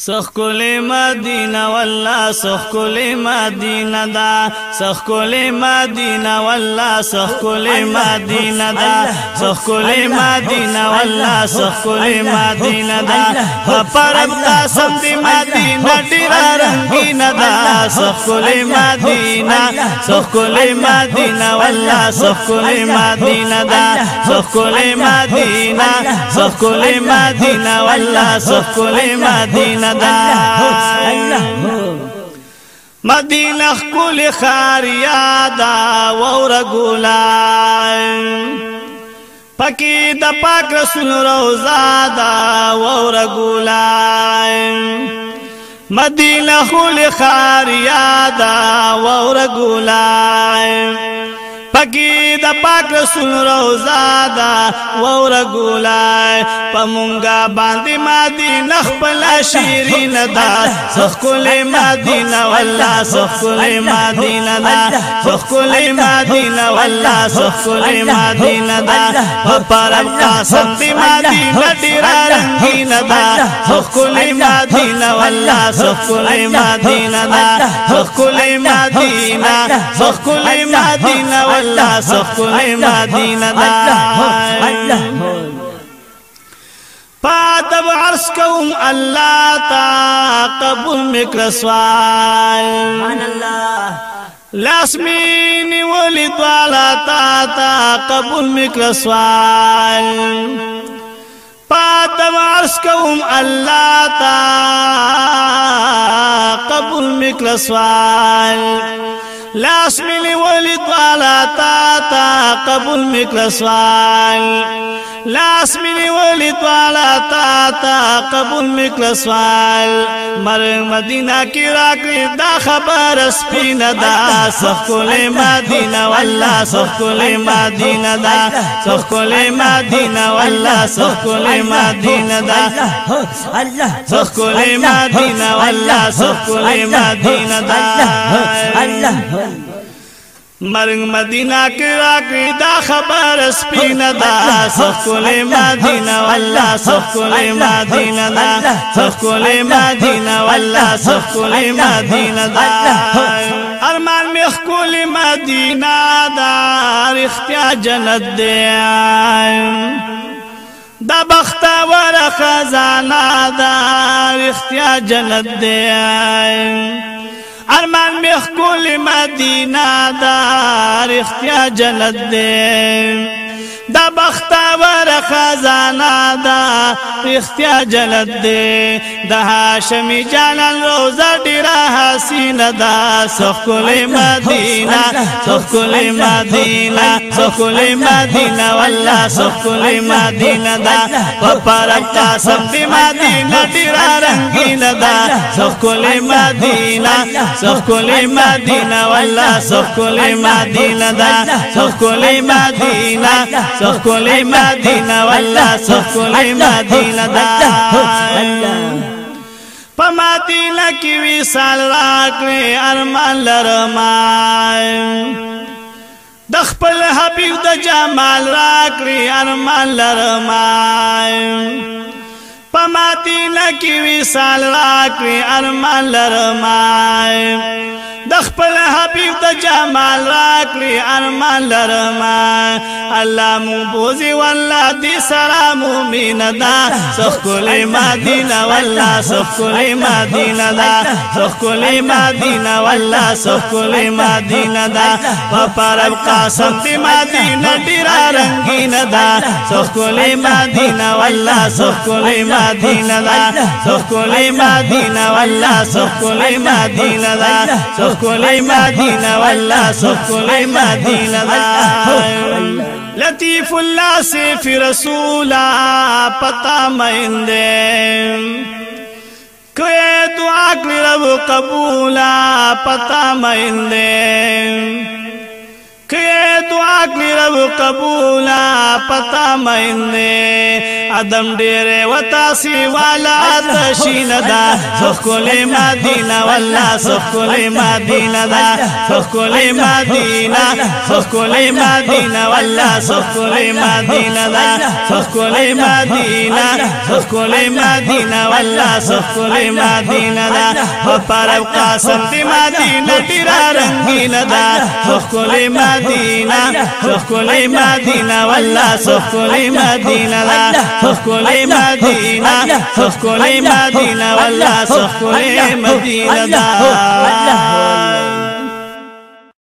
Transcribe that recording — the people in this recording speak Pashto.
سخ کولی مدینه والله سخ کولی مدینه دا سخ کولی مدینه والله سخ کولی مدینه دا سخ کولی مدینه والله سخ کولی مدینه دا پرم قسم دی مدینه ډیر رنگینه دا سخ کولی مدینه سخ کولی مدینه والله سخ کولی مدینه دا سخ کولی مدینه سخ کولی مدینه والله سخ کولی مدینه مدینه دا مدینه خپل خار یادا وور ګولای پکی د پاک رسول روزا دا ور ګولای مدینه خل خار یادا ور ګولای پکی د پاک رسول روزا دا ور ګولای پمونګه باندې مدینه خپل شیرین دا زخکل مدینه والله زخکل مدینه دا زخکل مدینه والله زخکل مدینه دا پر قاسم دی مدینه ډیر رنگین دا زخکل مدینه والله زخکل مدینه دا زخکل مدینه زخکل مدینه والله الله سخل مدینه دا پاتب عرض کوم الله تا قبول مکرسوال لاسمین ولی دوالا تا تا قبول مکرسوال پاتب عرض کوم الله تا قبول مکرسوال لاس ملي ولد والا تا تا قبول مکلسوال لاس منی ولی دوالا تا تا قبول مکل سوال مر مدینہ کی راکلی دا خبر اسپین دا سخکل مدینہ واللہ سخکل مدینہ دا سخکل مدینہ واللہ سخکل مدینہ دا سخکل مدینہ واللہ سخکل مدینہ دا اللہ مرنګ مدینہ کې راکې دا خبر سپینه دا سکول مدینہ والله سکول مدینہ دا سکول مدینہ والله سکول مدینہ دا ارمان می سکول مدینہ دا اختیا جنت دی دا بخت ور خزانه دا اختیا جنت دی ارمان می خپل مدینه دا رښتیا جنت دے د بختور خزانه دا اختیا جلد دی د هاشمی جلال روزه ډیره حسینه دا سخل مدینه سخل مدینه سخل مدینه والله سخل مدینه دا پپرکتا سب دی مدینه ډیره رنگینه دا سخل مدینه سخل مدینه والله سخل مدینه دا سخل مدینه سخولې مدینه والله سخولې مدینه دا پماتی لکی وی سال راکړې ارمان لرما د خپل حبيب د جمال راکړې ارمان لرما پماتی لکی وی سال راکړې ارمان لرما د خپل حبيب د جمال راکړې کړی ارمان لرما الله مو بوزي والله دې سره مومن دا سخل مدینه والله سخل مدینه دا سخل مدینه والله سخل مدینه دا پر قاسم دې مدینه ډیر رنگین دا سخل مدینه والله سخل مدینه دا سخل مدینه والله سخل مدینه دا سخل مدینه والله سخل لطیف اللہ سے فی سے پتا مہندے دعا کلی رب قبولا پتا مہندے دعا کلی رب قبولا پتا مہندے ادم ډېر وتا سی والا تشین دا سخول مدینه والله سخول مدینه دا سخول مدینه سخول مدینه والله سخول مدینه دا سخول مدینه سخول مدینه والله سخول مدینه دا پر قاسم دی مدینه ډیر رنگینه دا سخول مدینه سخول مدینه والله سخول مدینه دا سخکولی مدینہ سخکولی مدینہ والله سخکولی مدینہ دا